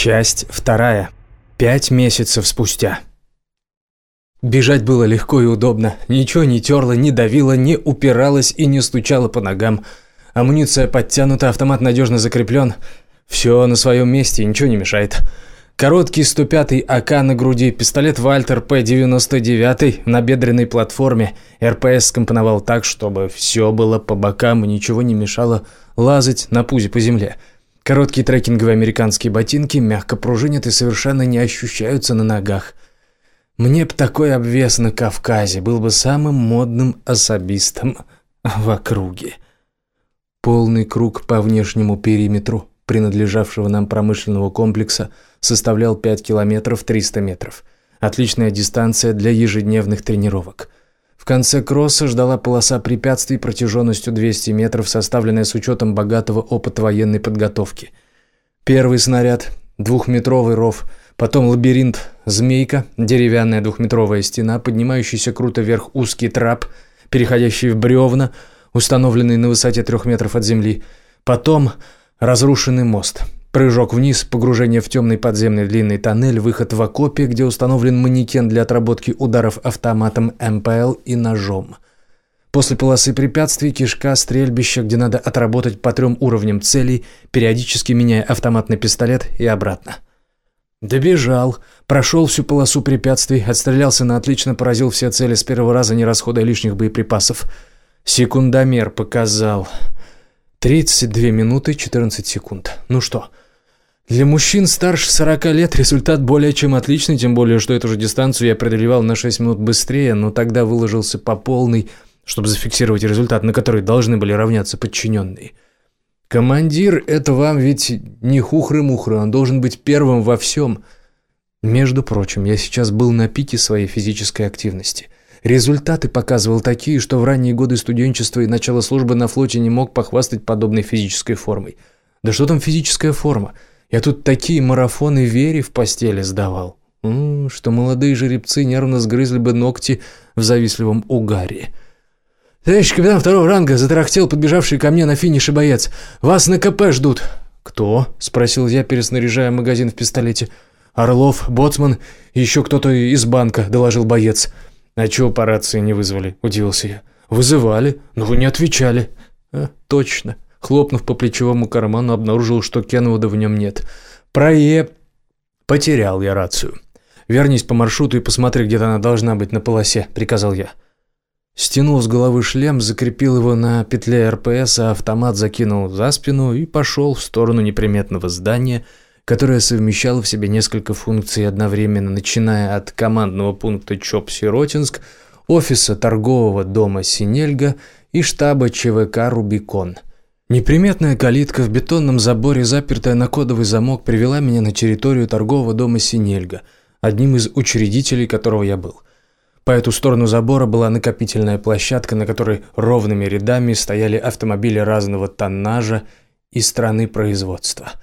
Часть вторая. Пять месяцев спустя. Бежать было легко и удобно. Ничего не терло, не давило, не упиралось и не стучало по ногам. Амуниция подтянута, автомат надежно закреплен. Все на своем месте, ничего не мешает. Короткий 105-й АК на груди, пистолет Вальтер П-99 на бедренной платформе. РПС скомпоновал так, чтобы все было по бокам и ничего не мешало лазать на пузе по земле. Короткие трекинговые американские ботинки мягко пружинят и совершенно не ощущаются на ногах. Мне б такой обвес на Кавказе был бы самым модным особистом в округе. Полный круг по внешнему периметру принадлежавшего нам промышленного комплекса составлял 5 километров 300 метров. Отличная дистанция для ежедневных тренировок конце кросса ждала полоса препятствий протяженностью 200 метров, составленная с учетом богатого опыта военной подготовки. Первый снаряд, двухметровый ров, потом лабиринт, змейка, деревянная двухметровая стена, поднимающийся круто вверх узкий трап, переходящий в бревна, установленный на высоте трех метров от земли, потом разрушенный мост – Прыжок вниз, погружение в темный подземный длинный тоннель, выход в окопе, где установлен манекен для отработки ударов автоматом МПЛ и ножом. После полосы препятствий кишка, стрельбище, где надо отработать по трем уровням целей, периодически меняя автомат на пистолет и обратно. Добежал, прошел всю полосу препятствий, отстрелялся на отлично, поразил все цели с первого раза, не расходуя лишних боеприпасов. Секундомер показал. 32 минуты 14 секунд. Ну что, для мужчин старше 40 лет результат более чем отличный, тем более, что эту же дистанцию я преодолевал на 6 минут быстрее, но тогда выложился по полной, чтобы зафиксировать результат, на который должны были равняться подчиненные. Командир – это вам ведь не хухры-мухры, он должен быть первым во всем. Между прочим, я сейчас был на пике своей физической активности – Результаты показывал такие, что в ранние годы студенчества и начала службы на флоте не мог похвастать подобной физической формой. Да что там физическая форма? Я тут такие марафоны вере в постели сдавал. Что молодые жеребцы нервно сгрызли бы ногти в завистливом угаре. «Товарищ капитан второго ранга», – затарахтел подбежавший ко мне на финише боец. «Вас на КП ждут». «Кто?» – спросил я, переснаряжая магазин в пистолете. «Орлов, Боцман, еще кто-то из банка», – доложил боец. «А чего по рации не вызвали?» – удивился я. «Вызывали, но вы не отвечали». А, «Точно». Хлопнув по плечевому карману, обнаружил, что Кенвуда в нем нет. «Прое...» «Потерял я рацию. Вернись по маршруту и посмотри, где она должна быть на полосе», – приказал я. Стянул с головы шлем, закрепил его на петле РПС, а автомат закинул за спину и пошел в сторону неприметного здания – которая совмещала в себе несколько функций одновременно, начиная от командного пункта ЧОП-Сиротинск, офиса торгового дома «Синельга» и штаба ЧВК «Рубикон». Неприметная калитка в бетонном заборе, запертая на кодовый замок, привела меня на территорию торгового дома «Синельга», одним из учредителей которого я был. По эту сторону забора была накопительная площадка, на которой ровными рядами стояли автомобили разного тоннажа и страны производства –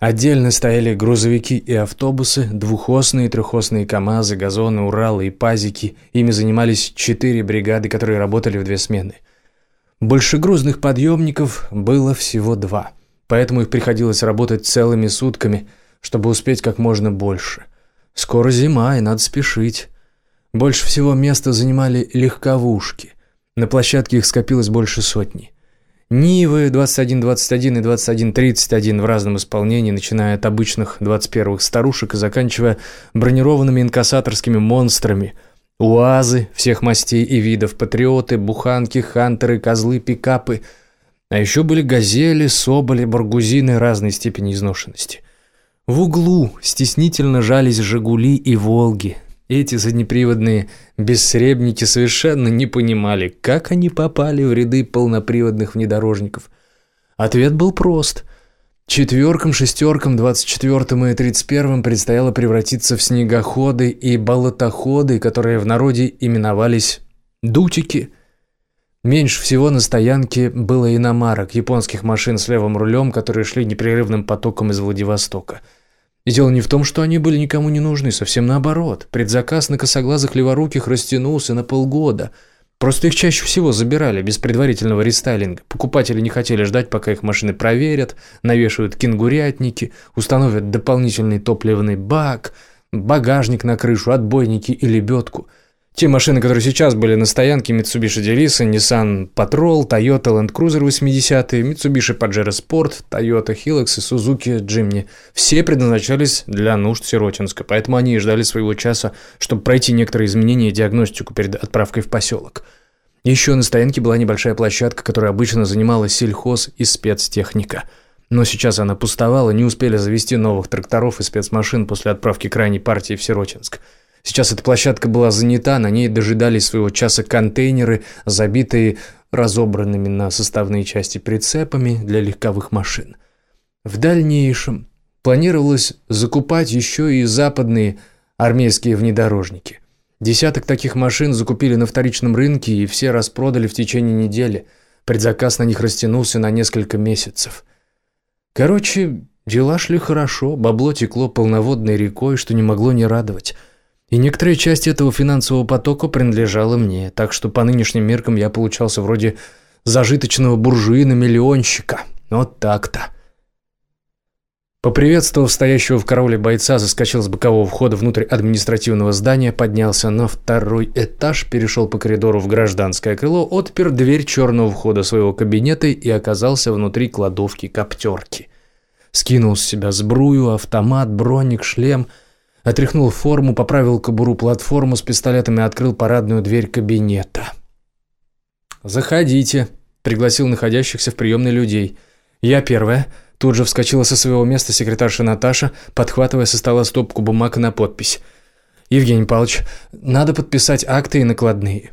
Отдельно стояли грузовики и автобусы, двухосные и трехосные КАМАЗы, газоны, Уралы и пазики. Ими занимались четыре бригады, которые работали в две смены. Большегрузных подъемников было всего два, поэтому их приходилось работать целыми сутками, чтобы успеть как можно больше. Скоро зима, и надо спешить. Больше всего места занимали легковушки. На площадке их скопилось больше сотни. Нивы 2121 и 2131 в разном исполнении, начиная от обычных 21-х старушек и заканчивая бронированными инкассаторскими монстрами. УАЗы всех мастей и видов, патриоты, буханки, хантеры, козлы, пикапы. А еще были газели, соболи, баргузины разной степени изношенности. В углу стеснительно жались «Жигули» и «Волги», эти заднеприводные бессребники совершенно не понимали, как они попали в ряды полноприводных внедорожников. Ответ был прост. Четверкам, шестеркам, двадцать четвертым и тридцать первым предстояло превратиться в снегоходы и болотоходы, которые в народе именовались «дутики». Меньше всего на стоянке было иномарок, японских машин с левым рулем, которые шли непрерывным потоком из Владивостока – и дело не в том, что они были никому не нужны, совсем наоборот. Предзаказ на косоглазых леворуких растянулся на полгода. Просто их чаще всего забирали без предварительного рестайлинга. Покупатели не хотели ждать, пока их машины проверят, навешивают кенгурятники, установят дополнительный топливный бак, багажник на крышу, отбойники и лебедку – те машины, которые сейчас были на стоянке, Mitsubishi Delisa, Nissan Patrol, Toyota Land Cruiser 80-е, Mitsubishi Pajero Sport, Toyota Hilux и Suzuki Jimny, все предназначались для нужд Сиротинска, поэтому они и ждали своего часа, чтобы пройти некоторые изменения и диагностику перед отправкой в поселок. Еще на стоянке была небольшая площадка, которая обычно занимала сельхоз и спецтехника. Но сейчас она пустовала, не успели завести новых тракторов и спецмашин после отправки крайней партии в Сиротинск – Сейчас эта площадка была занята, на ней дожидались своего часа контейнеры, забитые разобранными на составные части прицепами для легковых машин. В дальнейшем планировалось закупать еще и западные армейские внедорожники. Десяток таких машин закупили на вторичном рынке и все распродали в течение недели. Предзаказ на них растянулся на несколько месяцев. Короче, дела шли хорошо, бабло текло полноводной рекой, что не могло не радовать – и некоторая часть этого финансового потока принадлежала мне, так что по нынешним меркам я получался вроде зажиточного буржуина-миллионщика. Вот так-то. Поприветствовав стоящего в карауле бойца, заскочил с бокового входа внутрь административного здания, поднялся на второй этаж, перешел по коридору в гражданское крыло, отпер дверь черного входа своего кабинета и оказался внутри кладовки коптерки. Скинул с себя сбрую, автомат, броник, шлем – Отряхнул форму, поправил кобуру платформу с пистолетом и открыл парадную дверь кабинета. «Заходите», – пригласил находящихся в приемной людей. «Я первая». Тут же вскочила со своего места секретарша Наташа, подхватывая со стола стопку бумаг на подпись. «Евгений Павлович, надо подписать акты и накладные».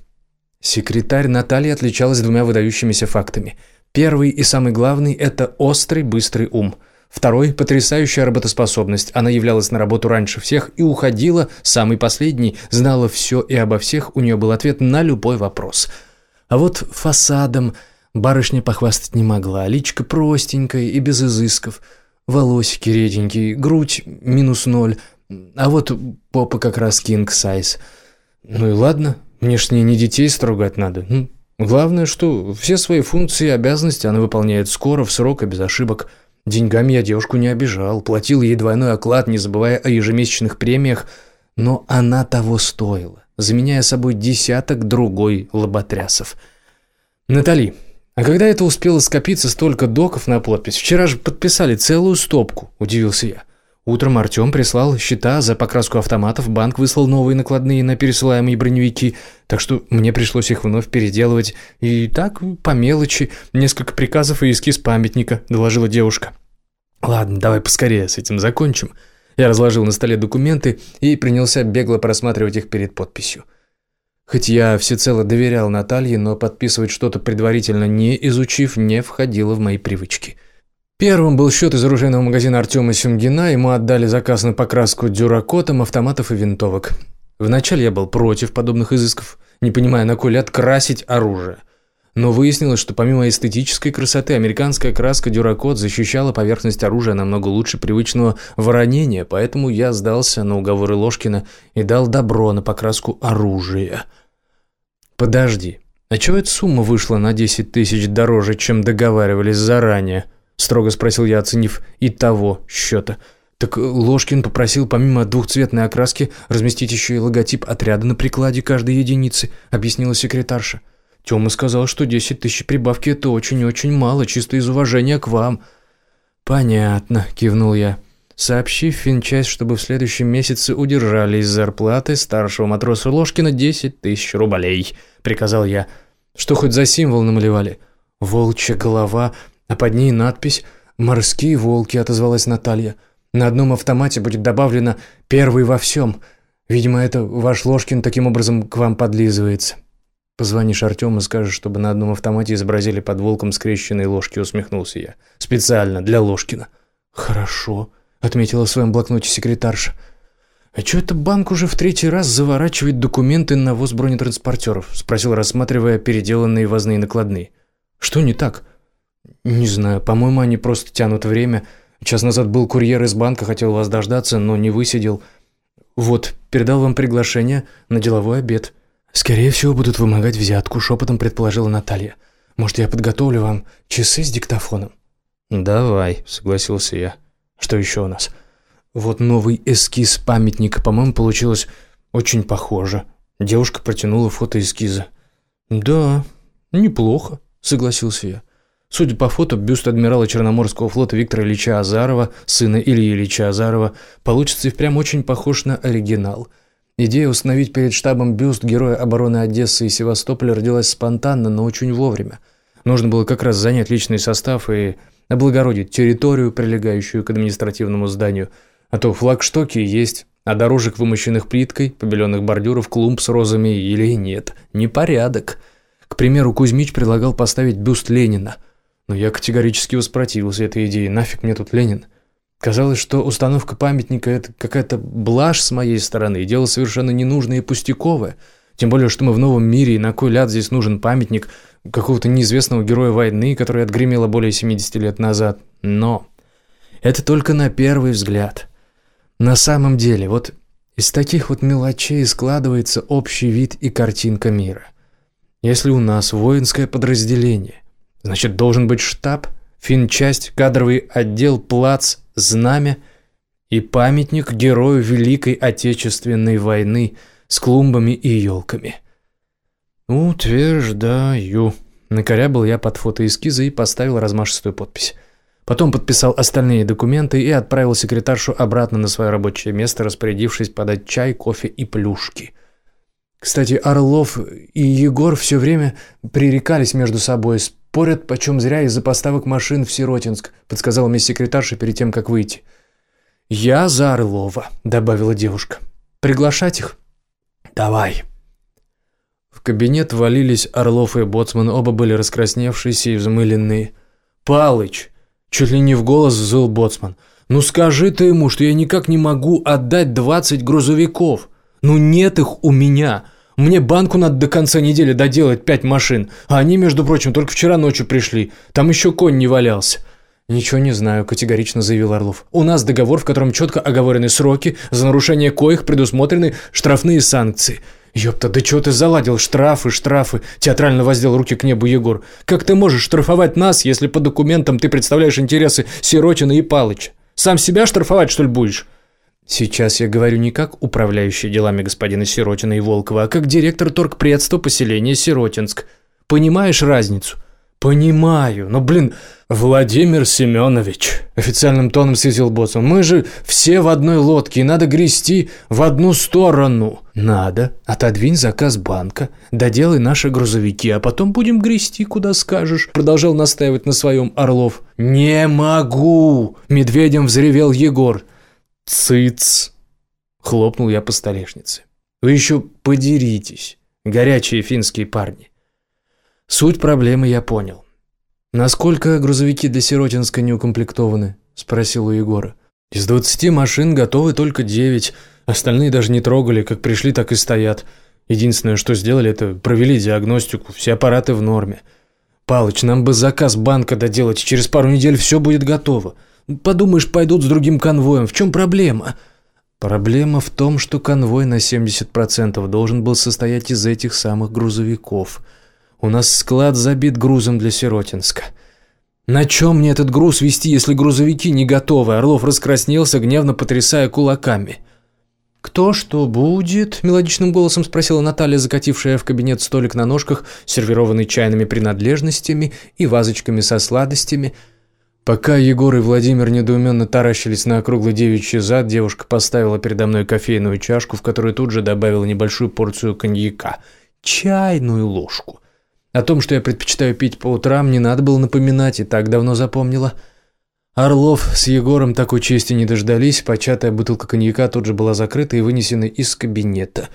Секретарь Наталья отличалась двумя выдающимися фактами. Первый и самый главный – это острый, быстрый ум – Второй – потрясающая работоспособность. Она являлась на работу раньше всех и уходила, самый последний, знала все и обо всех, у нее был ответ на любой вопрос. А вот фасадом барышня похвастать не могла. Личка простенькая и без изысков. Волосики реденькие, грудь минус ноль. А вот попа как раз кинг сайз. Ну и ладно, мне ж не детей строгать надо. Главное, что все свои функции и обязанности она выполняет скоро, в срок и без ошибок. Деньгами я девушку не обижал, платил ей двойной оклад, не забывая о ежемесячных премиях, но она того стоила, заменяя собой десяток другой лоботрясов. «Натали, а когда это успело скопиться столько доков на подпись? Вчера же подписали целую стопку», – удивился я. Утром Артем прислал счета за покраску автоматов, банк выслал новые накладные на пересылаемые броневики, так что мне пришлось их вновь переделывать. И так, по мелочи, несколько приказов и эскиз памятника, доложила девушка. Ладно, давай поскорее с этим закончим. Я разложил на столе документы и принялся бегло просматривать их перед подписью. Хоть я всецело доверял Наталье, но подписывать что-то предварительно не изучив не входило в мои привычки. Первым был счет из оружейного магазина Артема Сюнгина, ему отдали заказ на покраску дюракотом, автоматов и винтовок. Вначале я был против подобных изысков, не понимая, на кой ляд красить оружие. Но выяснилось, что помимо эстетической красоты, американская краска дюракот защищала поверхность оружия намного лучше привычного воронения, поэтому я сдался на уговоры Ложкина и дал добро на покраску оружия. «Подожди, а чего эта сумма вышла на 10 тысяч дороже, чем договаривались заранее?» Строго спросил я, оценив и того счета. Так Ложкин попросил помимо двухцветной окраски разместить еще и логотип отряда на прикладе каждой единицы, объяснила секретарша. Тёма сказал, что 10 тысяч прибавки – это очень-очень мало, чисто из уважения к вам. «Понятно», – кивнул я. «Сообщи в финчасть, чтобы в следующем месяце удержали из зарплаты старшего матроса Ложкина 10 тысяч рублей», – приказал я. «Что хоть за символ намалевали?» «Волчья голова, а под ней надпись «Морские волки», отозвалась Наталья. На одном автомате будет добавлено «Первый во всем». Видимо, это ваш Ложкин таким образом к вам подлизывается. Позвонишь Артему и скажешь, чтобы на одном автомате изобразили под волком скрещенные ложки, усмехнулся я. Специально, для Ложкина. Хорошо, отметила в своем блокноте секретарша. «А что это банк уже в третий раз заворачивает документы на ввоз бронетранспортеров?» – спросил, рассматривая переделанные возные накладные. «Что не так?» «Не знаю, по-моему, они просто тянут время. Час назад был курьер из банка, хотел вас дождаться, но не высидел. Вот, передал вам приглашение на деловой обед». «Скорее всего, будут вымогать взятку», — шепотом предположила Наталья. «Может, я подготовлю вам часы с диктофоном?» «Давай», — согласился я. «Что еще у нас?» «Вот новый эскиз памятника, по-моему, получилось очень похоже». Девушка протянула фото эскиза. «Да, неплохо», — согласился я. Судя по фото, бюст адмирала Черноморского флота Виктора Ильича Азарова, сына Ильи Ильича Азарова, получится и впрямь очень похож на оригинал. Идея установить перед штабом бюст героя обороны Одессы и Севастополя родилась спонтанно, но очень вовремя. Нужно было как раз занять личный состав и облагородить территорию, прилегающую к административному зданию. А то флагштоки есть, а дорожек, вымощенных плиткой, побеленных бордюров, клумб с розами или нет. Непорядок. К примеру, Кузьмич предлагал поставить бюст Ленина – но я категорически воспротивился этой идее. Нафиг мне тут Ленин? Казалось, что установка памятника – это какая-то блажь с моей стороны, дело совершенно ненужное и пустяковое. Тем более, что мы в новом мире, и на кой ляд здесь нужен памятник какого-то неизвестного героя войны, который отгремела более 70 лет назад. Но это только на первый взгляд. На самом деле, вот из таких вот мелочей складывается общий вид и картинка мира. Если у нас воинское подразделение, Значит, должен быть штаб, финчасть, кадровый отдел, плац, знамя и памятник герою Великой Отечественной войны с клумбами и елками. «Утверждаю», — накорябал я под фотоэскизы и поставил размашистую подпись. Потом подписал остальные документы и отправил секретаршу обратно на свое рабочее место, распорядившись подать чай, кофе и плюшки. Кстати, Орлов и Егор все время пререкались между собой, Порят почем зря из-за поставок машин в Сиротинск», — подсказала мне секретарша перед тем, как выйти. «Я за Орлова», — добавила девушка. «Приглашать их?» «Давай». В кабинет валились Орлов и Боцман, оба были раскрасневшиеся и взмыленные. «Палыч!» — чуть ли не в голос взвыл Боцман. «Ну скажи ты ему, что я никак не могу отдать двадцать грузовиков. Ну нет их у меня. Мне банку надо до конца недели доделать пять машин, а они, между прочим, только вчера ночью пришли. Там еще конь не валялся». «Ничего не знаю», – категорично заявил Орлов. «У нас договор, в котором четко оговорены сроки, за нарушение коих предусмотрены штрафные санкции». «Ёпта, да чего ты заладил? Штрафы, штрафы!» – театрально воздел руки к небу Егор. «Как ты можешь штрафовать нас, если по документам ты представляешь интересы Сиротина и Палыча? Сам себя штрафовать, что ли, будешь?» Сейчас я говорю не как управляющий делами господина Сиротина и Волкова, а как директор торгпредства поселения Сиротинск. Понимаешь разницу? Понимаю, но, блин, Владимир Семенович, официальным тоном съездил боссом, мы же все в одной лодке, и надо грести в одну сторону. Надо. Отодвинь заказ банка, доделай наши грузовики, а потом будем грести, куда скажешь, продолжал настаивать на своем Орлов. Не могу, медведем взревел Егор. «Цыц!» — хлопнул я по столешнице. «Вы еще подеритесь, горячие финские парни». Суть проблемы я понял. «Насколько грузовики до Сиротинска не укомплектованы?» – спросил у Егора. «Из двадцати машин готовы только девять. Остальные даже не трогали, как пришли, так и стоят. Единственное, что сделали, это провели диагностику, все аппараты в норме. Палыч, нам бы заказ банка доделать, через пару недель все будет готово. Подумаешь, пойдут с другим конвоем. В чем проблема?» Проблема в том, что конвой на 70% должен был состоять из этих самых грузовиков. У нас склад забит грузом для Сиротинска. На чем мне этот груз вести, если грузовики не готовы? Орлов раскраснелся, гневно потрясая кулаками. «Кто что будет?» – мелодичным голосом спросила Наталья, закатившая в кабинет столик на ножках, сервированный чайными принадлежностями и вазочками со сладостями – Пока Егор и Владимир недоуменно таращились на округлый девичий зад, девушка поставила передо мной кофейную чашку, в которую тут же добавила небольшую порцию коньяка. Чайную ложку. О том, что я предпочитаю пить по утрам, не надо было напоминать, и так давно запомнила. Орлов с Егором такой чести не дождались, початая бутылка коньяка тут же была закрыта и вынесена из кабинета.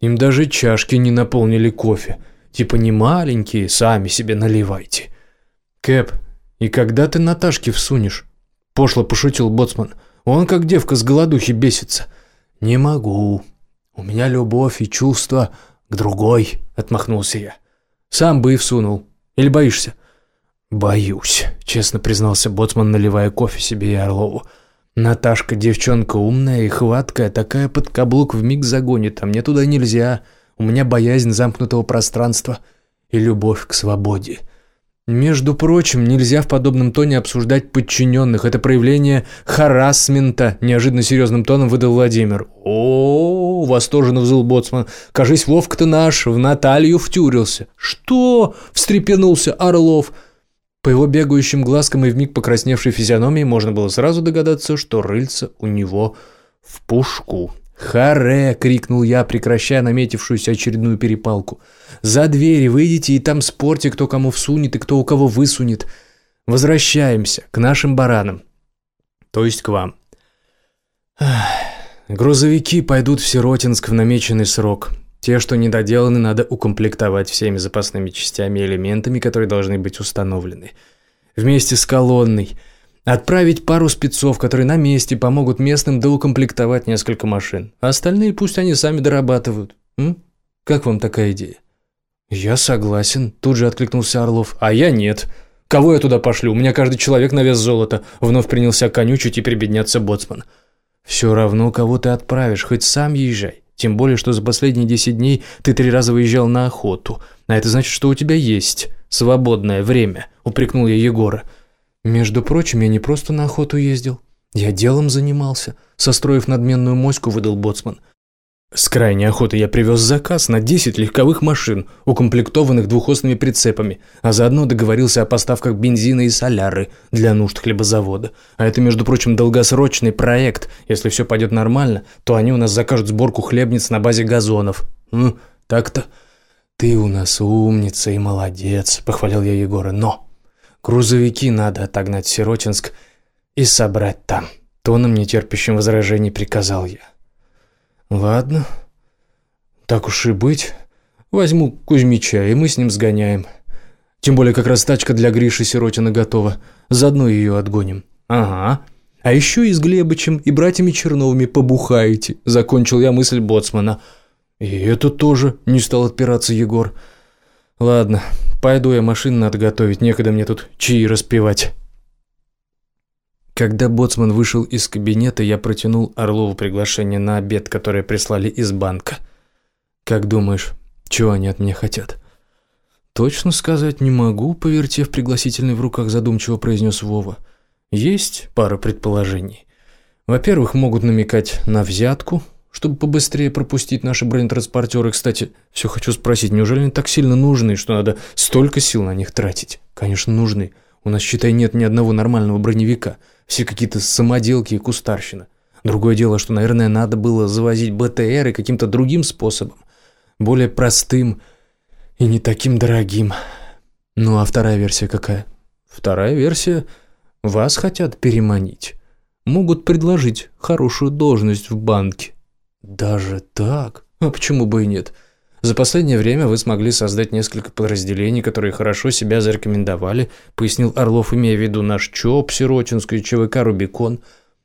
Им даже чашки не наполнили кофе. Типа не маленькие, сами себе наливайте. «Кэп, «И когда ты Наташке всунешь?» – пошло пошутил Боцман. «Он как девка с голодухи бесится». «Не могу. У меня любовь и чувство к другой», – отмахнулся я. «Сам бы и всунул. Или боишься?» «Боюсь», – честно признался Боцман, наливая кофе себе и Орлову. «Наташка девчонка умная и хваткая, такая под каблук вмиг загонит, а мне туда нельзя. У меня боязнь замкнутого пространства и любовь к свободе. Между прочим, нельзя в подобном тоне обсуждать подчиненных. Это проявление харасмента, неожиданно серьезным тоном выдал Владимир. О, восторженно взвыл боцман. Кажись, Вовка-то наш в Наталью втюрился. Что? встрепенулся Орлов. По его бегающим глазкам и вмиг покрасневшей физиономии можно было сразу догадаться, что рыльца у него в пушку. «Харе!» — крикнул я, прекращая наметившуюся очередную перепалку. «За двери выйдите и там спорьте, кто кому всунет и кто у кого высунет. Возвращаемся к нашим баранам. То есть к вам. Грузовики пойдут в Сиротинск в намеченный срок. Те, что недоделаны, надо укомплектовать всеми запасными частями и элементами, которые должны быть установлены. Вместе с колонной — Отправить пару спецов, которые на месте помогут местным доукомплектовать несколько машин. А остальные пусть они сами дорабатывают. М? Как вам такая идея? Я согласен, тут же откликнулся Орлов. А я нет. Кого я туда пошлю? У меня каждый человек на вес золота. Вновь принялся конючить и прибедняться боцман. Все равно кого ты отправишь, хоть сам езжай. Тем более, что за последние десять дней ты три раза выезжал на охоту. А это значит, что у тебя есть свободное время, упрекнул я Егора. Между прочим, я не просто на охоту ездил. Я делом занимался. Состроив надменную моську, выдал боцман. С крайней охоты я привез заказ на 10 легковых машин, укомплектованных двухосными прицепами, а заодно договорился о поставках бензина и соляры для нужд хлебозавода. А это, между прочим, долгосрочный проект. Если все пойдет нормально, то они у нас закажут сборку хлебниц на базе газонов. Ну, так-то. Ты у нас умница и молодец, похвалил я Егора. Но Грузовики надо отогнать в Сиротинск и собрать там. Тоном, нетерпящим возражений, приказал я. Ладно, так уж и быть. Возьму Кузьмича, и мы с ним сгоняем. Тем более как раз тачка для Гриши Сиротина готова. Заодно ее отгоним. Ага. А еще и с Глебычем и братьями Черновыми побухаете. Закончил я мысль боцмана. И это тоже не стал отпираться Егор. Ладно, Пойду я машину надо готовить, некогда мне тут чаи распевать. Когда боцман вышел из кабинета, я протянул Орлову приглашение на обед, которое прислали из банка. Как думаешь, чего они от меня хотят? Точно сказать не могу, повертев пригласительный в руках, задумчиво произнес Вова. Есть пара предположений. Во-первых, могут намекать на взятку, чтобы побыстрее пропустить наши бронетранспортеры. Кстати, все хочу спросить, неужели они так сильно нужны, что надо столько сил на них тратить? Конечно, нужны. У нас, считай, нет ни одного нормального броневика. Все какие-то самоделки и кустарщина. Другое дело, что, наверное, надо было завозить БТР и каким-то другим способом. Более простым и не таким дорогим. Ну, а вторая версия какая? Вторая версия – вас хотят переманить. Могут предложить хорошую должность в банке. Даже так? А почему бы и нет? За последнее время вы смогли создать несколько подразделений, которые хорошо себя зарекомендовали, пояснил Орлов, имея в виду наш ЧОП, Сиротинскую, ЧВК «Рубикон».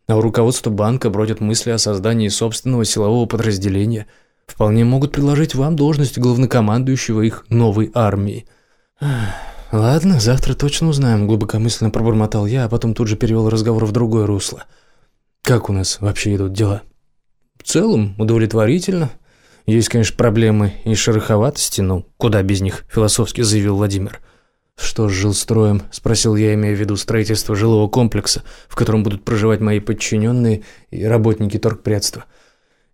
А у руководства банка бродят мысли о создании собственного силового подразделения. Вполне могут предложить вам должность главнокомандующего их новой армии. Ладно, завтра точно узнаем, глубокомысленно пробормотал я, а потом тут же перевел разговор в другое русло. Как у нас вообще идут дела? В целом удовлетворительно. Есть, конечно, проблемы и шероховатости, но куда без них, философски заявил Владимир. «Что с жилстроем?» – спросил я, имея в виду строительство жилого комплекса, в котором будут проживать мои подчиненные и работники торгпредства.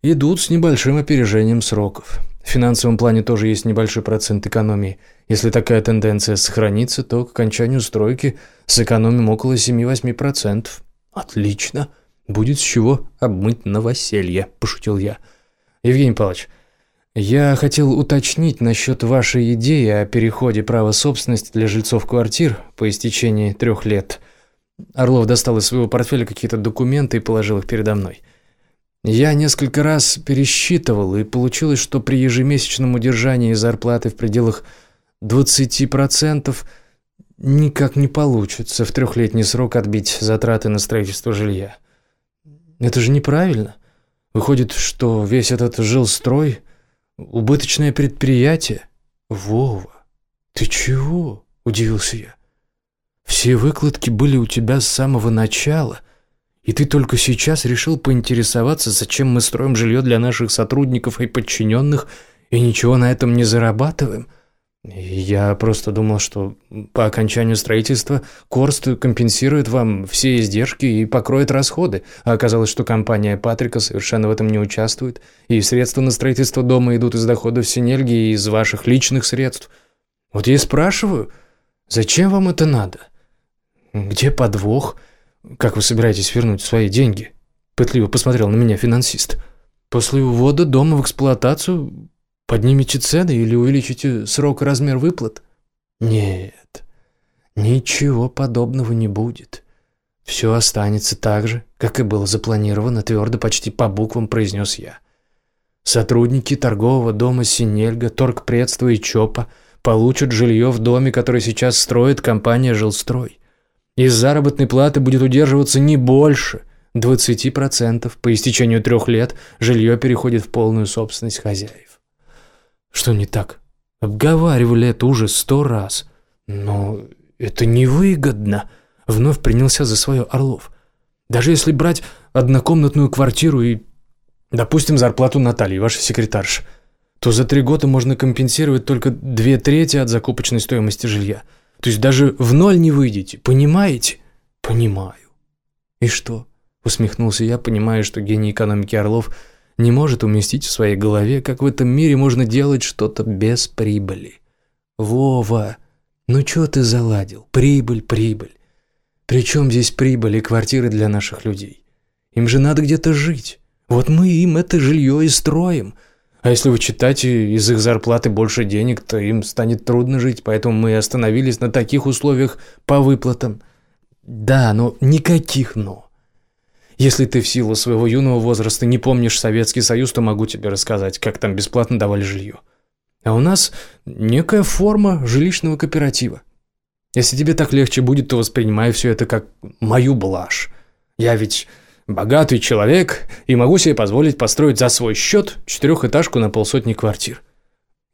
Идут с небольшим опережением сроков. В финансовом плане тоже есть небольшой процент экономии. Если такая тенденция сохранится, то к окончанию стройки сэкономим около 7-8%. Отлично. Будет с чего обмыть новоселье», – пошутил я. «Евгений Павлович, я хотел уточнить насчет вашей идеи о переходе права собственности для жильцов квартир по истечении трех лет». Орлов достал из своего портфеля какие-то документы и положил их передо мной. Я несколько раз пересчитывал, и получилось, что при ежемесячном удержании зарплаты в пределах 20% никак не получится в трехлетний срок отбить затраты на строительство жилья. Это же неправильно. Выходит, что весь этот жилстрой – убыточное предприятие. Вова, ты чего? – удивился я. Все выкладки были у тебя с самого начала, и ты только сейчас решил поинтересоваться, зачем мы строим жилье для наших сотрудников и подчиненных, и ничего на этом не зарабатываем. Я просто думал, что по окончанию строительства Корст компенсирует вам все издержки и покроет расходы, а оказалось, что компания Патрика совершенно в этом не участвует, и средства на строительство дома идут из доходов Синельги и из ваших личных средств. Вот я и спрашиваю, зачем вам это надо? Где подвох? Как вы собираетесь вернуть свои деньги? Пытливо посмотрел на меня финансист. После увода дома в эксплуатацию Поднимете цены или увеличите срок и размер выплат? Нет, ничего подобного не будет. Все останется так же, как и было запланировано, твердо почти по буквам произнес я. Сотрудники торгового дома Синельга, Торгпредства и ЧОПа получат жилье в доме, который сейчас строит компания «Жилстрой». Из заработной платы будет удерживаться не больше 20%. По истечению трех лет жилье переходит в полную собственность хозяев. Что не так? Обговаривали это уже сто раз. Но это невыгодно. Вновь принялся за свое Орлов. Даже если брать однокомнатную квартиру и, допустим, зарплату Натальи, вашей секретарши, то за три года можно компенсировать только две трети от закупочной стоимости жилья. То есть даже в ноль не выйдете, понимаете? Понимаю. И что? Усмехнулся я, понимая, что гений экономики Орлов – не может уместить в своей голове, как в этом мире можно делать что-то без прибыли. Вова, ну что ты заладил? Прибыль, прибыль. Причем здесь прибыль и квартиры для наших людей? Им же надо где-то жить. Вот мы им это жилье и строим. А если вы читаете из их зарплаты больше денег, то им станет трудно жить, поэтому мы остановились на таких условиях по выплатам. Да, но никаких «но». Если ты в силу своего юного возраста не помнишь Советский Союз, то могу тебе рассказать, как там бесплатно давали жилье. А у нас некая форма жилищного кооператива. Если тебе так легче будет, то воспринимай все это как мою блажь. Я ведь богатый человек и могу себе позволить построить за свой счет четырехэтажку на полсотни квартир.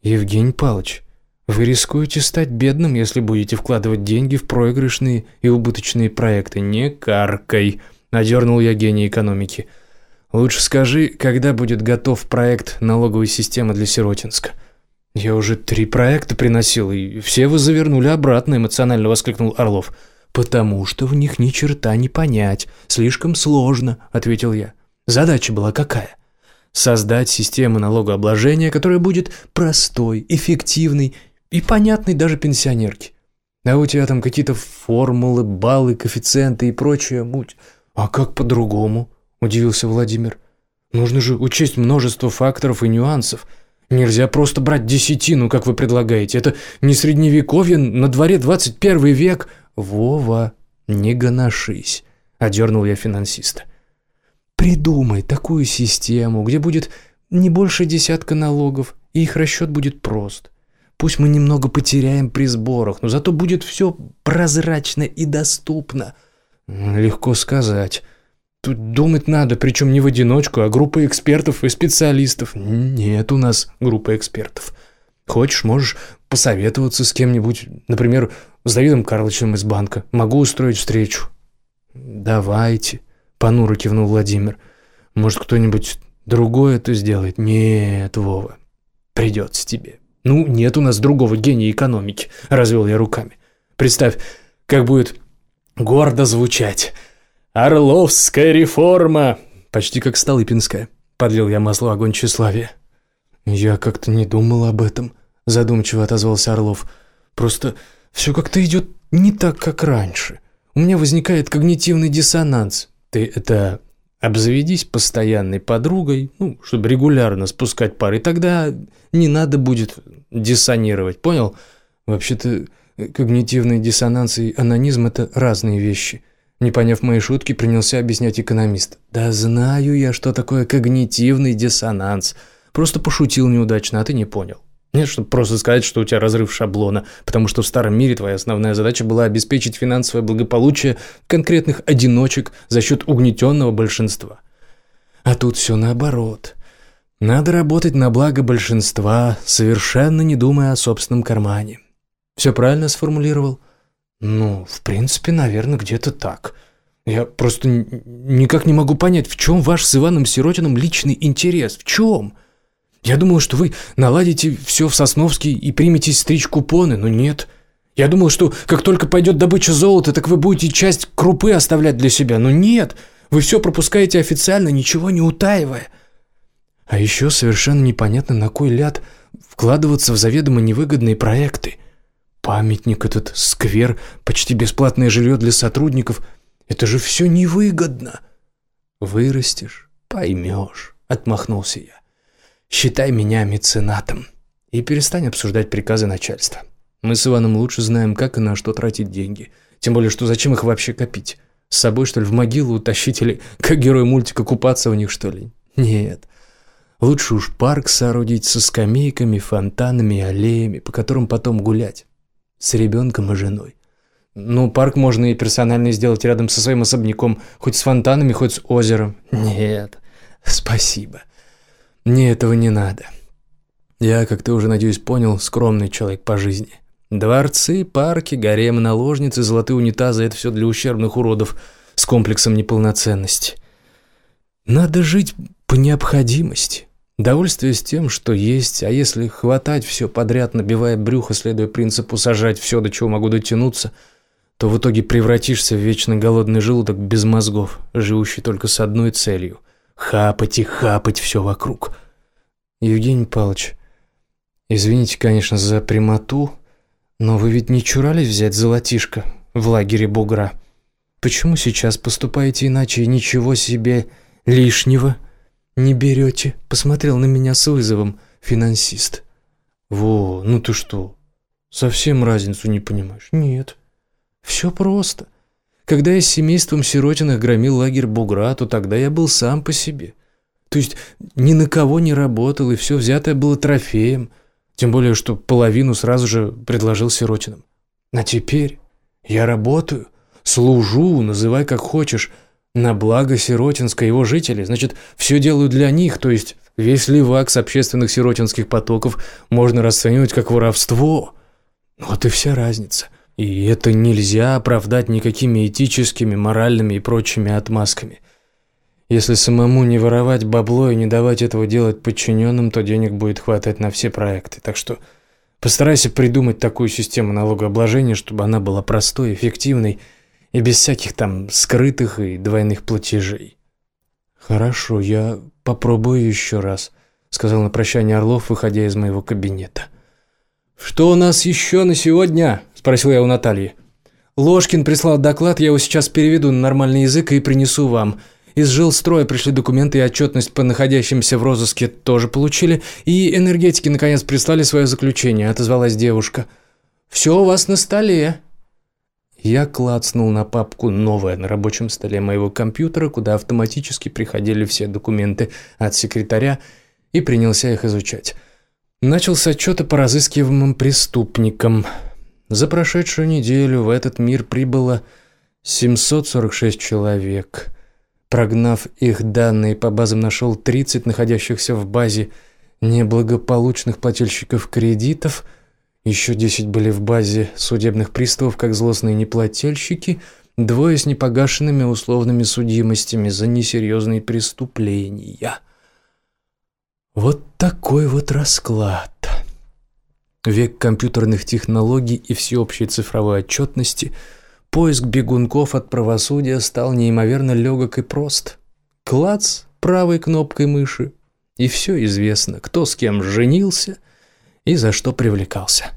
Евгений Павлович, вы рискуете стать бедным, если будете вкладывать деньги в проигрышные и убыточные проекты. Не каркай. Одернул я гений экономики. Лучше скажи, когда будет готов проект налоговой системы для Сиротинска. Я уже три проекта приносил, и все вы завернули обратно, эмоционально воскликнул Орлов. Потому что в них ни черта не понять. Слишком сложно, ответил я. Задача была какая? Создать систему налогообложения, которая будет простой, эффективной и понятной даже пенсионерке. А у тебя там какие-то формулы, баллы, коэффициенты и прочая муть. «А как по-другому?» – удивился Владимир. «Нужно же учесть множество факторов и нюансов. Нельзя просто брать десятину, как вы предлагаете. Это не средневековье, на дворе 21 век». «Вова, не гоношись», – одернул я финансиста. «Придумай такую систему, где будет не больше десятка налогов, и их расчет будет прост». Пусть мы немного потеряем при сборах, но зато будет все прозрачно и доступно. Легко сказать. Тут думать надо, причем не в одиночку, а группа экспертов и специалистов. Нет у нас группы экспертов. Хочешь, можешь посоветоваться с кем-нибудь, например, с Давидом Карловичем из банка. Могу устроить встречу. Давайте, понуро кивнул Владимир. Может, кто-нибудь другой это сделает? Нет, Вова, придется тебе. Ну, нет у нас другого гения экономики, развел я руками. Представь, как будет гордо звучать. «Орловская реформа!» Почти как Столыпинская. Подлил я масло огонь тщеславия. «Я как-то не думал об этом», – задумчиво отозвался Орлов. «Просто все как-то идет не так, как раньше. У меня возникает когнитивный диссонанс. Ты это обзаведись постоянной подругой, ну, чтобы регулярно спускать пары, тогда не надо будет диссонировать, понял? Вообще-то Когнитивный диссонанс и анонизм – это разные вещи. Не поняв мои шутки, принялся объяснять экономист. «Да знаю я, что такое когнитивный диссонанс. Просто пошутил неудачно, а ты не понял. Нет, чтобы просто сказать, что у тебя разрыв шаблона, потому что в старом мире твоя основная задача была обеспечить финансовое благополучие конкретных одиночек за счет угнетенного большинства. А тут все наоборот. Надо работать на благо большинства, совершенно не думая о собственном кармане. Все правильно сформулировал? Ну, в принципе, наверное, где-то так. Я просто никак не могу понять, в чем ваш с Иваном Сиротиным личный интерес? В чем? Я думал, что вы наладите все в Сосновский и приметесь стричь купоны, но нет. Я думал, что как только пойдет добыча золота, так вы будете часть крупы оставлять для себя, но нет. Вы все пропускаете официально, ничего не утаивая. А еще совершенно непонятно, на кой ляд вкладываться в заведомо невыгодные проекты. Памятник этот, сквер, почти бесплатное жилье для сотрудников. Это же все невыгодно. Вырастешь, поймешь, отмахнулся я. Считай меня меценатом и перестань обсуждать приказы начальства. Мы с Иваном лучше знаем, как и на что тратить деньги. Тем более, что зачем их вообще копить? С собой, что ли, в могилу утащить или, как герой мультика, купаться в них, что ли? Нет. Лучше уж парк соорудить со скамейками, фонтанами и аллеями, по которым потом гулять. С ребенком и женой. Ну, парк можно и персонально сделать рядом со своим особняком, хоть с фонтанами, хоть с озером. Нет, спасибо. Мне этого не надо. Я, как ты уже, надеюсь, понял, скромный человек по жизни. Дворцы, парки, гаремы, наложницы, золотые унитазы – это все для ущербных уродов с комплексом неполноценности. Надо жить по необходимости. Довольствие с тем, что есть, а если хватать все подряд, набивая брюхо, следуя принципу сажать все, до чего могу дотянуться, то в итоге превратишься в вечно голодный желудок без мозгов, живущий только с одной целью – хапать и хапать все вокруг. Евгений Павлович, извините, конечно, за прямоту, но вы ведь не чурались взять золотишко в лагере бугра? Почему сейчас поступаете иначе и ничего себе лишнего – «Не берете?» – посмотрел на меня с вызовом финансист. «Во, ну ты что, совсем разницу не понимаешь?» «Нет, все просто. Когда я с семейством Сиротиных громил лагерь Бугра, то тогда я был сам по себе. То есть ни на кого не работал, и все взятое было трофеем. Тем более, что половину сразу же предложил Сиротинам. А теперь я работаю, служу, называй как хочешь – на благо Сиротинска его жителей. Значит, все делают для них, то есть весь левак с общественных сиротинских потоков можно расценивать как воровство. Вот и вся разница. И это нельзя оправдать никакими этическими, моральными и прочими отмазками. Если самому не воровать бабло и не давать этого делать подчиненным, то денег будет хватать на все проекты. Так что постарайся придумать такую систему налогообложения, чтобы она была простой, эффективной и без всяких там скрытых и двойных платежей. «Хорошо, я попробую еще раз», — сказал на прощание Орлов, выходя из моего кабинета. «Что у нас еще на сегодня?» — спросил я у Натальи. «Ложкин прислал доклад, я его сейчас переведу на нормальный язык и принесу вам. Из жилстроя пришли документы и отчетность по находящимся в розыске тоже получили, и энергетики наконец прислали свое заключение», — отозвалась девушка. «Все у вас на столе». Я клацнул на папку «Новое» на рабочем столе моего компьютера, куда автоматически приходили все документы от секретаря, и принялся их изучать. Начал с отчета по разыскиваемым преступникам. За прошедшую неделю в этот мир прибыло 746 человек. Прогнав их данные по базам, нашел 30 находящихся в базе неблагополучных плательщиков кредитов – еще десять были в базе судебных приставов, как злостные неплательщики, двое с непогашенными условными судимостями за несерьезные преступления. Вот такой вот расклад. Век компьютерных технологий и всеобщей цифровой отчетности, поиск бегунков от правосудия стал неимоверно легок и прост. Клац правой кнопкой мыши, и все известно, кто с кем женился и за что привлекался.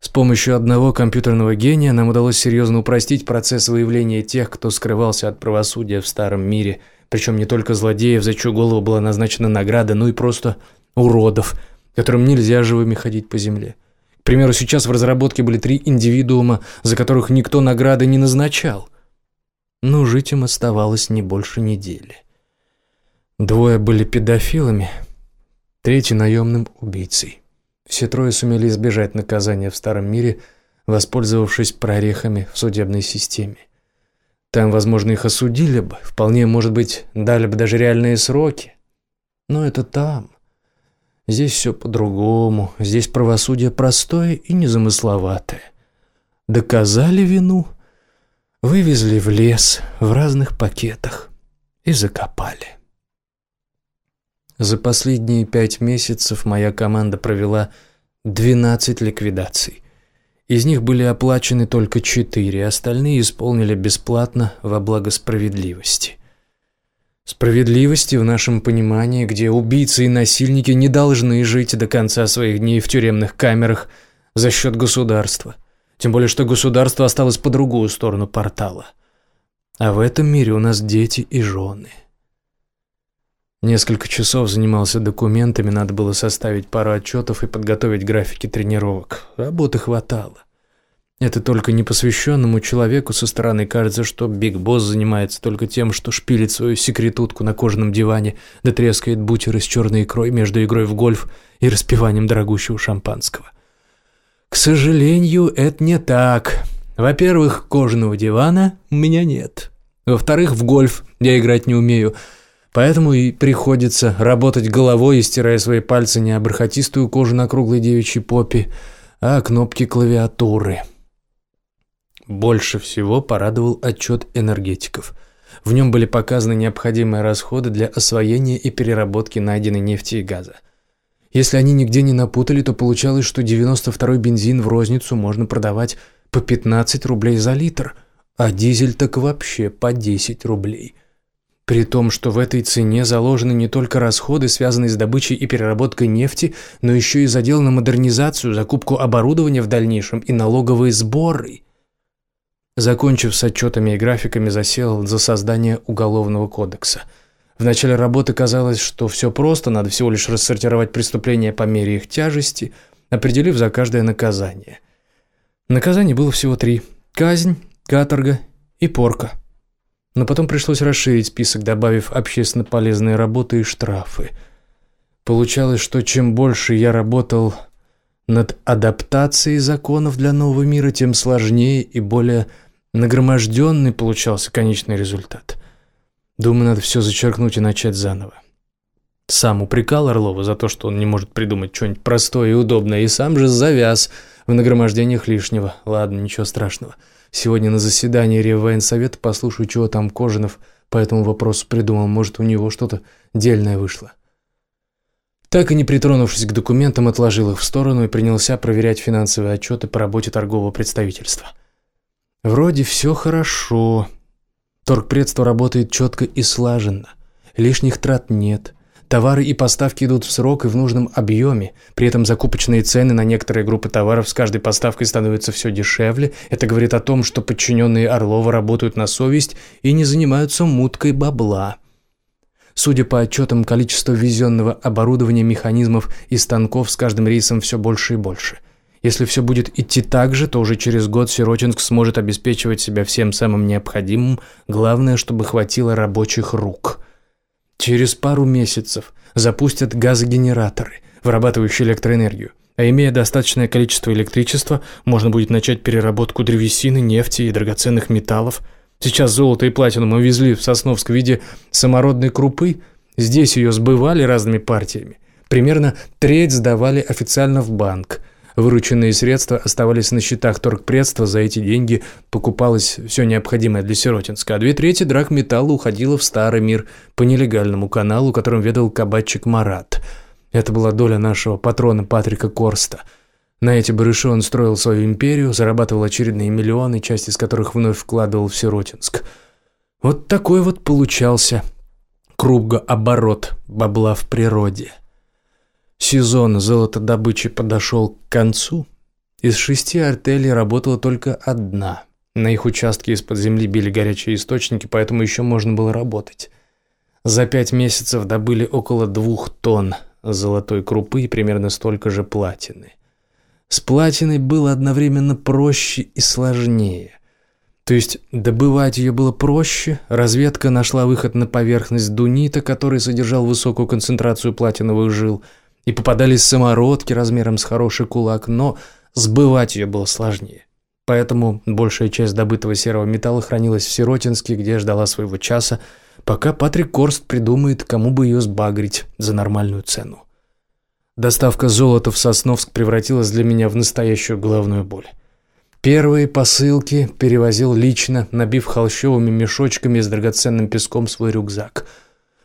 С помощью одного компьютерного гения нам удалось серьезно упростить процесс выявления тех, кто скрывался от правосудия в старом мире, причем не только злодеев, за чью голову была назначена награда, но и просто уродов, которым нельзя живыми ходить по земле. К примеру, сейчас в разработке были три индивидуума, за которых никто награды не назначал. Но жить им оставалось не больше недели. Двое были педофилами, третий наемным убийцей. Все трое сумели избежать наказания в Старом мире, воспользовавшись прорехами в судебной системе. Там, возможно, их осудили бы, вполне, может быть, дали бы даже реальные сроки. Но это там. Здесь все по-другому, здесь правосудие простое и незамысловатое. Доказали вину, вывезли в лес в разных пакетах и закопали. За последние пять месяцев моя команда провела 12 ликвидаций. Из них были оплачены только четыре, остальные исполнили бесплатно во благо справедливости. Справедливости в нашем понимании, где убийцы и насильники не должны жить до конца своих дней в тюремных камерах за счет государства. Тем более, что государство осталось по другую сторону портала. А в этом мире у нас дети и жены. Несколько часов занимался документами, надо было составить пару отчетов и подготовить графики тренировок. Работы хватало. Это только непосвященному человеку со стороны кажется, что Биг Босс занимается только тем, что шпилит свою секретутку на кожаном диване, да трескает бутеры с черной икрой между игрой в гольф и распиванием дорогущего шампанского. К сожалению, это не так. Во-первых, кожаного дивана у меня нет. Во-вторых, в гольф я играть не умею. Поэтому и приходится работать головой, стирая свои пальцы не об бархатистую кожу на круглой девичьей попе, а кнопки клавиатуры. Больше всего порадовал отчет энергетиков. В нем были показаны необходимые расходы для освоения и переработки найденной нефти и газа. Если они нигде не напутали, то получалось, что 92-й бензин в розницу можно продавать по 15 рублей за литр, а дизель так вообще по 10 рублей. При том, что в этой цене заложены не только расходы, связанные с добычей и переработкой нефти, но еще и задел на модернизацию, закупку оборудования в дальнейшем и налоговые сборы – Закончив с отчетами и графиками, засел за создание уголовного кодекса. В начале работы казалось, что все просто, надо всего лишь рассортировать преступления по мере их тяжести, определив за каждое наказание. Наказаний было всего три – казнь, каторга и порка. Но потом пришлось расширить список, добавив общественно полезные работы и штрафы. Получалось, что чем больше я работал над адаптацией законов для нового мира, тем сложнее и более Нагроможденный получался конечный результат. Думаю, надо все зачеркнуть и начать заново. Сам упрекал Орлова за то, что он не может придумать что-нибудь простое и удобное, и сам же завяз в нагромождениях лишнего. Ладно, ничего страшного. Сегодня на заседании Реввоенсовета послушаю, чего там Кожинов по этому вопросу придумал. Может, у него что-то дельное вышло. Так и не притронувшись к документам, отложил их в сторону и принялся проверять финансовые отчеты по работе торгового представительства. Вроде все хорошо. Торгпредство работает четко и слаженно. Лишних трат нет. Товары и поставки идут в срок и в нужном объеме. При этом закупочные цены на некоторые группы товаров с каждой поставкой становятся все дешевле. Это говорит о том, что подчиненные Орлова работают на совесть и не занимаются муткой бабла. Судя по отчетам, количество ввезенного оборудования, механизмов и станков с каждым рейсом все больше и больше – если все будет идти так же, то уже через год Сиротинск сможет обеспечивать себя всем самым необходимым, главное, чтобы хватило рабочих рук. Через пару месяцев запустят газогенераторы, вырабатывающие электроэнергию. А имея достаточное количество электричества, можно будет начать переработку древесины, нефти и драгоценных металлов. Сейчас золото и платину мы везли в Сосновск в виде самородной крупы. Здесь ее сбывали разными партиями. Примерно треть сдавали официально в банк – Вырученные средства оставались на счетах торгпредства, за эти деньги покупалось все необходимое для Сиротинска, а две трети драгметалла уходило в старый мир по нелегальному каналу, которым ведал кабачик Марат. Это была доля нашего патрона Патрика Корста. На эти барыши он строил свою империю, зарабатывал очередные миллионы, часть из которых вновь вкладывал в Сиротинск. Вот такой вот получался кругооборот бабла в природе. Сезон золотодобычи подошел к концу. Из шести артелей работала только одна. На их участке из-под земли били горячие источники, поэтому еще можно было работать. За пять месяцев добыли около двух тонн золотой крупы и примерно столько же платины. С платиной было одновременно проще и сложнее. То есть добывать ее было проще, разведка нашла выход на поверхность дунита, который содержал высокую концентрацию платиновых жил – и попадались самородки размером с хороший кулак, но сбывать ее было сложнее. Поэтому большая часть добытого серого металла хранилась в Сиротинске, где ждала своего часа, пока Патрик Корст придумает, кому бы ее сбагрить за нормальную цену. Доставка золота в Сосновск превратилась для меня в настоящую головную боль. Первые посылки перевозил лично, набив холщовыми мешочками с драгоценным песком свой рюкзак –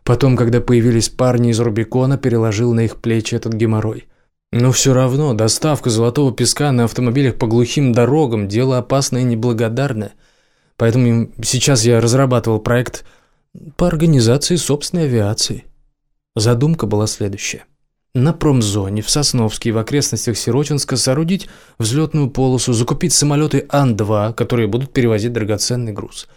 Потом, когда появились парни из Рубикона, переложил на их плечи этот геморрой. Но все равно доставка золотого песка на автомобилях по глухим дорогам – дело опасное и неблагодарное. Поэтому сейчас я разрабатывал проект по организации собственной авиации. Задумка была следующая. На промзоне, в Сосновске и в окрестностях Сиротинска соорудить взлетную полосу, закупить самолеты Ан-2, которые будут перевозить драгоценный груз.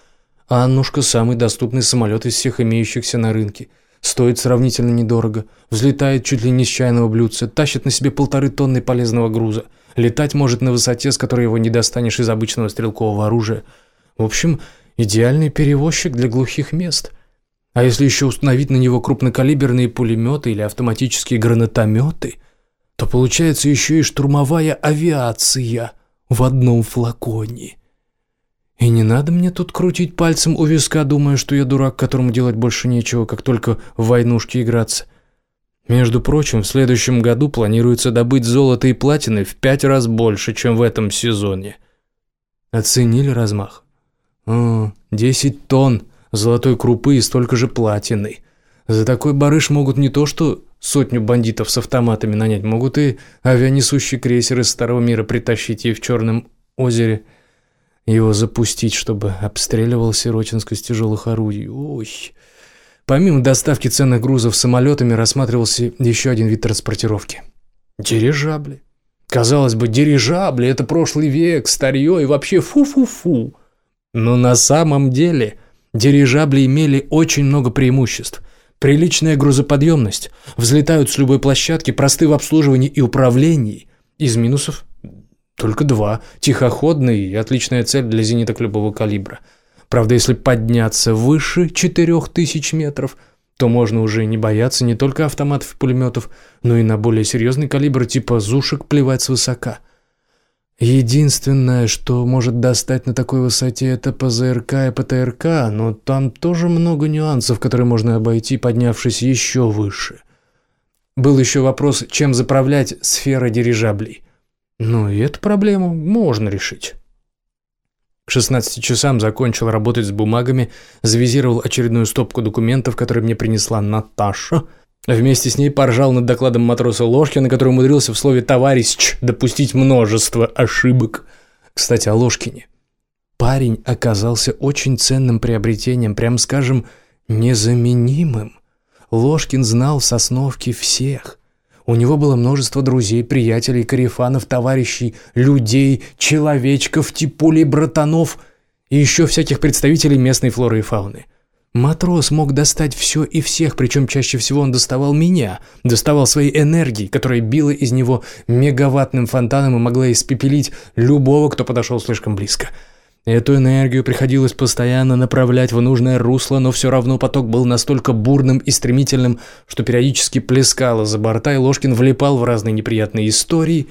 Аннушка – самый доступный самолет из всех имеющихся на рынке – Стоит сравнительно недорого, взлетает чуть ли не с чайного блюдца, тащит на себе полторы тонны полезного груза. Летать может на высоте, с которой его не достанешь из обычного стрелкового оружия. В общем, идеальный перевозчик для глухих мест. А если еще установить на него крупнокалиберные пулеметы или автоматические гранатометы, то получается еще и штурмовая авиация в одном флаконе. И не надо мне тут крутить пальцем у виска, думая, что я дурак, которому делать больше нечего, как только в войнушки играться. Между прочим, в следующем году планируется добыть золото и платины в пять раз больше, чем в этом сезоне. Оценили размах? О, 10 тонн золотой крупы и столько же платины. За такой барыш могут не то что сотню бандитов с автоматами нанять, могут и авианесущий крейсер из Старого мира притащить и в Черном озере – его запустить, чтобы обстреливал Сиротинск из тяжелых орудий. Ой. Помимо доставки ценных грузов самолетами рассматривался еще один вид транспортировки. Дирижабли. Казалось бы, дирижабли – это прошлый век, старье и вообще фу-фу-фу. Но на самом деле дирижабли имели очень много преимуществ. Приличная грузоподъемность, взлетают с любой площадки, просты в обслуживании и управлении. Из минусов только два. Тихоходный и отличная цель для зениток любого калибра. Правда, если подняться выше 4000 метров, то можно уже не бояться не только автоматов и пулеметов, но и на более серьезный калибр типа зушек плевать свысока. Единственное, что может достать на такой высоте, это ПЗРК и ПТРК, но там тоже много нюансов, которые можно обойти, поднявшись еще выше. Был еще вопрос, чем заправлять сфера дирижаблей. Ну и эту проблему можно решить. К 16 часам закончил работать с бумагами, завизировал очередную стопку документов, которые мне принесла Наташа. Вместе с ней поржал над докладом матроса Ложкина, который умудрился в слове «товарищ» допустить множество ошибок. Кстати, о Ложкине. Парень оказался очень ценным приобретением, прям скажем, незаменимым. Ложкин знал в Сосновке всех. У него было множество друзей, приятелей, карифанов, товарищей, людей, человечков, типулей, братанов и еще всяких представителей местной флоры и фауны. Матрос мог достать все и всех, причем чаще всего он доставал меня, доставал своей энергии, которая била из него мегаваттным фонтаном и могла испепелить любого, кто подошел слишком близко. Эту энергию приходилось постоянно направлять в нужное русло, но все равно поток был настолько бурным и стремительным, что периодически плескало за борта, и Ложкин влипал в разные неприятные истории.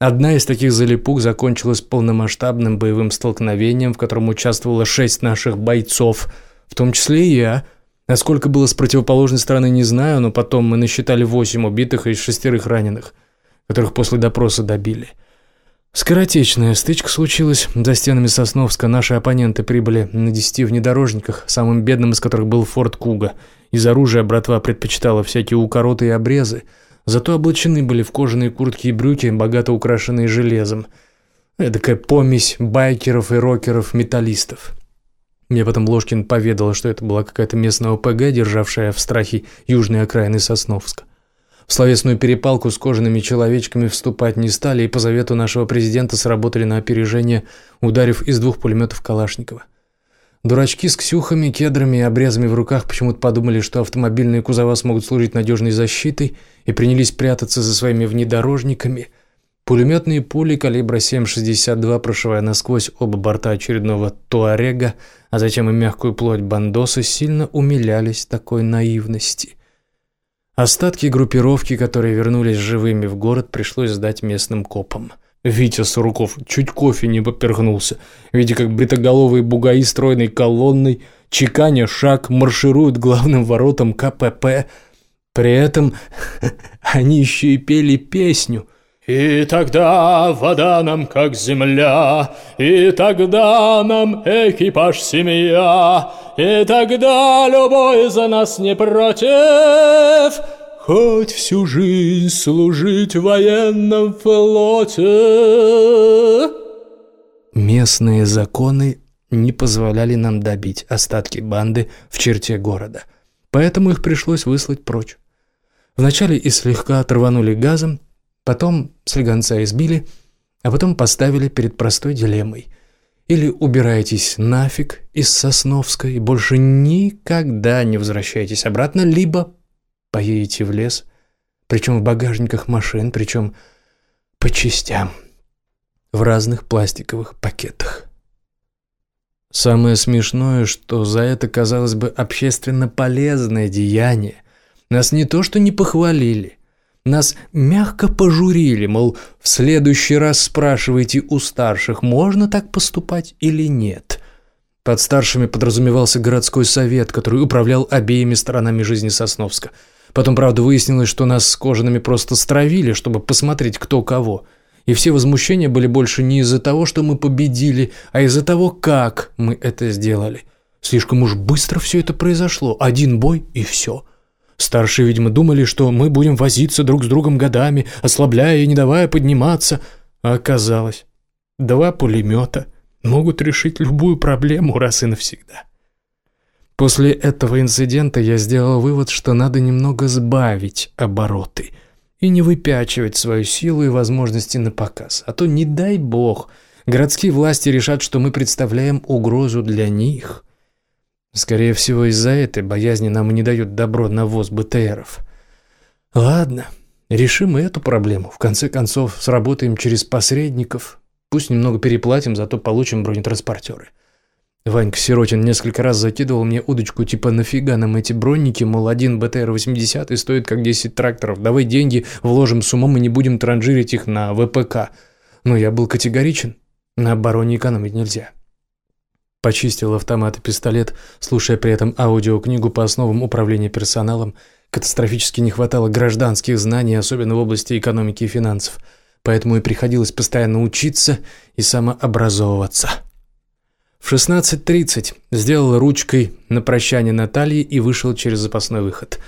Одна из таких залипук закончилась полномасштабным боевым столкновением, в котором участвовало шесть наших бойцов, в том числе и я. Насколько было с противоположной стороны, не знаю, но потом мы насчитали восемь убитых и шестерых раненых, которых после допроса добили. Скоротечная стычка случилась. За стенами Сосновска наши оппоненты прибыли на десяти внедорожниках, самым бедным из которых был Форд Куга. Из оружия братва предпочитала всякие укороты и обрезы, зато облачены были в кожаные куртки и брюки, богато украшенные железом. Эдакая помесь байкеров и рокеров-металлистов. Мне потом Ложкин поведал, что это была какая-то местная ОПГ, державшая в страхе южные окраины Сосновска. В словесную перепалку с кожаными человечками вступать не стали и по завету нашего президента сработали на опережение, ударив из двух пулеметов Калашникова. Дурачки с ксюхами, кедрами и обрезами в руках почему-то подумали, что автомобильные кузова смогут служить надежной защитой и принялись прятаться за своими внедорожниками. Пулеметные пули калибра 7,62, прошивая насквозь оба борта очередного туарега, а затем и мягкую плоть бандоса, сильно умилялись такой наивности – Остатки группировки, которые вернулись живыми в город, пришлось сдать местным копам. Витя Суруков чуть кофе не поперхнулся, видя, как бритоголовые бугаи стройной колонной, чеканя шаг, маршируют главным воротам КПП. При этом они еще и пели песню И тогда вода нам как земля, И тогда нам экипаж семья, И тогда любой за нас не против, Хоть всю жизнь служить в военном флоте. Местные законы не позволяли нам добить остатки банды в черте города, поэтому их пришлось выслать прочь. Вначале и слегка оторванули газом, Потом слегонца избили, а потом поставили перед простой дилеммой. Или убираетесь нафиг из Сосновска и больше никогда не возвращаетесь обратно, либо поедете в лес, причем в багажниках машин, причем по частям, в разных пластиковых пакетах. Самое смешное, что за это, казалось бы, общественно полезное деяние нас не то что не похвалили, нас мягко пожурили, мол, в следующий раз спрашивайте у старших, можно так поступать или нет. Под старшими подразумевался городской совет, который управлял обеими сторонами жизни Сосновска. Потом, правда, выяснилось, что нас с кожаными просто стравили, чтобы посмотреть, кто кого. И все возмущения были больше не из-за того, что мы победили, а из-за того, как мы это сделали. Слишком уж быстро все это произошло. Один бой и все. Старшие, видимо, думали, что мы будем возиться друг с другом годами, ослабляя и не давая подниматься. А оказалось, два пулемета могут решить любую проблему раз и навсегда. После этого инцидента я сделал вывод, что надо немного сбавить обороты и не выпячивать свою силу и возможности на показ. А то, не дай бог, городские власти решат, что мы представляем угрозу для них – Скорее всего, из-за этой боязни нам и не дают добро на ввоз БТРов. Ладно, решим и эту проблему. В конце концов, сработаем через посредников. Пусть немного переплатим, зато получим бронетранспортеры. Ванька Сиротин несколько раз закидывал мне удочку типа «нафига нам эти бронники, мол, один БТР-80 стоит как 10 тракторов, давай деньги вложим с умом и не будем транжирить их на ВПК». Но я был категоричен, на обороне экономить нельзя. Почистил автомат и пистолет, слушая при этом аудиокнигу по основам управления персоналом. Катастрофически не хватало гражданских знаний, особенно в области экономики и финансов. Поэтому и приходилось постоянно учиться и самообразовываться. В 16.30 сделал ручкой на прощание Натальи и вышел через запасной выход.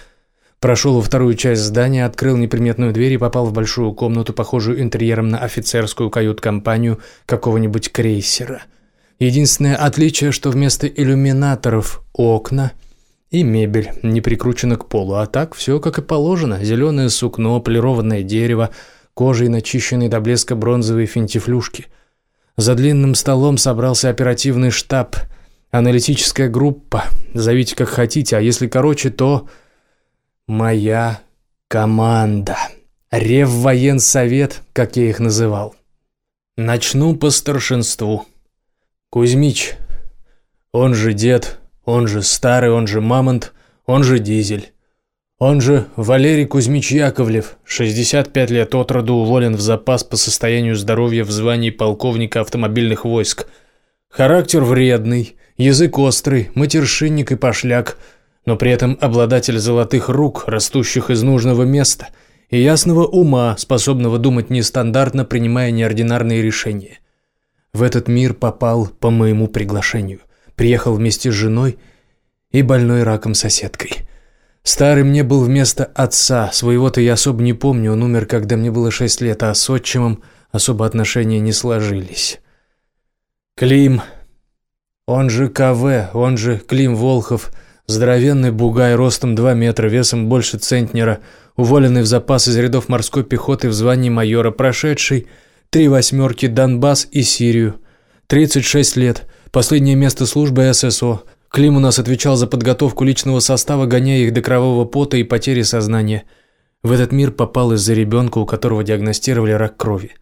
Прошел во вторую часть здания, открыл неприметную дверь и попал в большую комнату, похожую интерьером на офицерскую кают-компанию какого-нибудь крейсера – Единственное отличие, что вместо иллюминаторов окна и мебель не прикручена к полу, а так все как и положено. Зеленое сукно, полированное дерево, кожей начищенные до блеска бронзовые финтифлюшки. За длинным столом собрался оперативный штаб, аналитическая группа, зовите как хотите, а если короче, то моя команда. Реввоенсовет, как я их называл. Начну по старшинству. Кузьмич, он же дед, он же старый, он же мамонт, он же дизель. Он же Валерий Кузьмич Яковлев, 65 лет от роду, уволен в запас по состоянию здоровья в звании полковника автомобильных войск. Характер вредный, язык острый, матершинник и пошляк, но при этом обладатель золотых рук, растущих из нужного места, и ясного ума, способного думать нестандартно, принимая неординарные решения. В этот мир попал по моему приглашению. Приехал вместе с женой и больной раком соседкой. Старый мне был вместо отца, своего-то я особо не помню, он умер, когда мне было шесть лет, а с отчимом особо отношения не сложились. Клим, он же КВ, он же Клим Волхов, здоровенный бугай ростом два метра, весом больше центнера, уволенный в запас из рядов морской пехоты в звании майора, прошедший Три восьмерки, Донбасс и Сирию. 36 лет. Последнее место службы ССО. Клим у нас отвечал за подготовку личного состава, гоняя их до кровавого пота и потери сознания. В этот мир попал из-за ребенка, у которого диагностировали рак крови.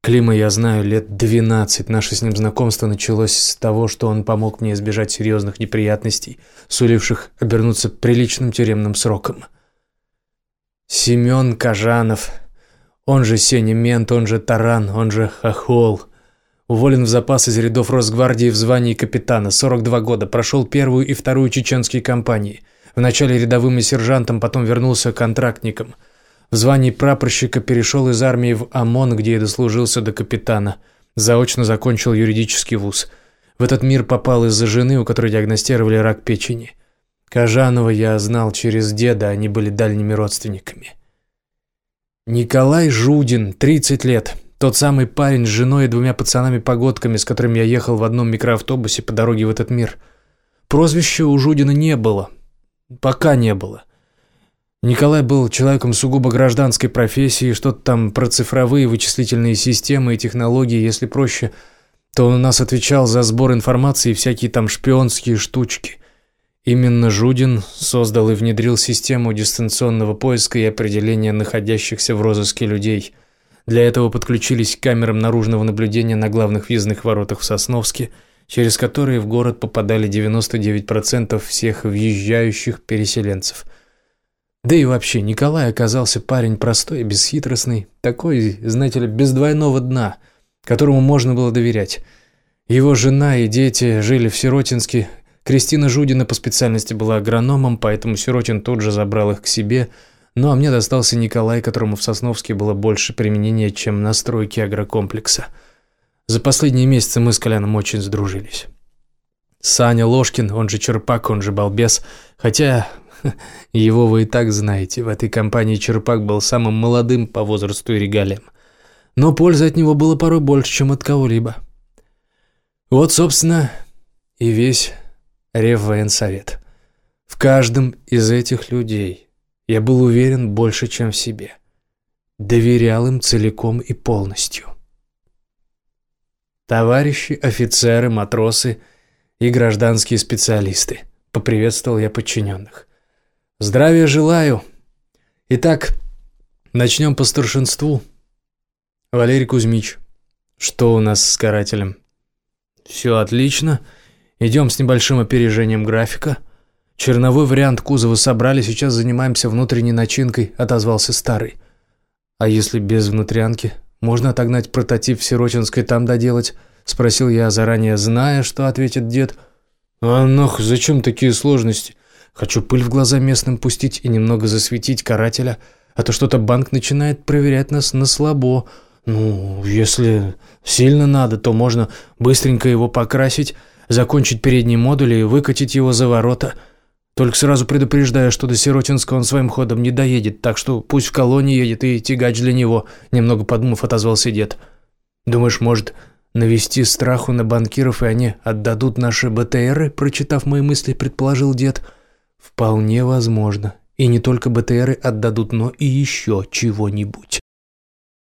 Клима я знаю лет 12. Наше с ним знакомство началось с того, что он помог мне избежать серьезных неприятностей, суливших обернуться приличным тюремным сроком. Семен Кажанов он же Сеня Мент, он же Таран, он же Хохол. Уволен в запас из рядов Росгвардии в звании капитана, 42 года, прошел первую и вторую чеченские кампании. Вначале рядовым и сержантом, потом вернулся контрактником. В звании прапорщика перешел из армии в ОМОН, где и дослужился до капитана. Заочно закончил юридический вуз. В этот мир попал из-за жены, у которой диагностировали рак печени. Кажанова я знал через деда, они были дальними родственниками. Николай Жудин, 30 лет. Тот самый парень с женой и двумя пацанами-погодками, с которыми я ехал в одном микроавтобусе по дороге в этот мир. Прозвища у Жудина не было. Пока не было. Николай был человеком сугубо гражданской профессии, что-то там про цифровые вычислительные системы и технологии, если проще, то он у нас отвечал за сбор информации и всякие там шпионские штучки. Именно Жудин создал и внедрил систему дистанционного поиска и определения находящихся в розыске людей. Для этого подключились к камерам наружного наблюдения на главных въездных воротах в Сосновске, через которые в город попадали 99% всех въезжающих переселенцев. Да и вообще, Николай оказался парень простой и бесхитростный, такой, знаете ли, без двойного дна, которому можно было доверять. Его жена и дети жили в Сиротинске, Кристина Жудина по специальности была агрономом, поэтому Сиротин тут же забрал их к себе. Ну а мне достался Николай, которому в Сосновске было больше применения, чем на стройке агрокомплекса. За последние месяцы мы с Коляном очень сдружились. Саня Ложкин, он же Черпак, он же Балбес, хотя его вы и так знаете, в этой компании Черпак был самым молодым по возрасту и регалиям. Но пользы от него было порой больше, чем от кого-либо. Вот, собственно, и весь Реввоенсовет. В каждом из этих людей я был уверен больше, чем в себе. Доверял им целиком и полностью. Товарищи, офицеры, матросы и гражданские специалисты, поприветствовал я подчиненных. Здравия желаю. Итак, начнем по старшинству. Валерий Кузьмич, что у нас с карателем? Все отлично. Идем с небольшим опережением графика. Черновой вариант кузова собрали, сейчас занимаемся внутренней начинкой, отозвался старый. А если без внутрянки? Можно отогнать прототип в Сиротинской там доделать? Спросил я, заранее зная, что ответит дед. А нах, зачем такие сложности? Хочу пыль в глаза местным пустить и немного засветить карателя, а то что-то банк начинает проверять нас на слабо. Ну, если сильно надо, то можно быстренько его покрасить, закончить передний модуль и выкатить его за ворота. Только сразу предупреждаю, что до Сиротинска он своим ходом не доедет, так что пусть в колонии едет и тягач для него», — немного подумав, отозвался дед. «Думаешь, может, навести страху на банкиров, и они отдадут наши БТРы?» — прочитав мои мысли, предположил дед. «Вполне возможно. И не только БТРы отдадут, но и еще чего-нибудь».